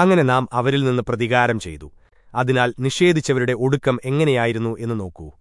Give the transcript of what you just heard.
അങ്ങനെ നാം അവരിൽ നിന്ന് പ്രതികാരം ചെയ്തു. അതിനാൽ നിഷേധിച്ചവരുടെ ഒടുക്കം എങ്ങനെയായിരുന്നു എന്ന് നോക്കൂ.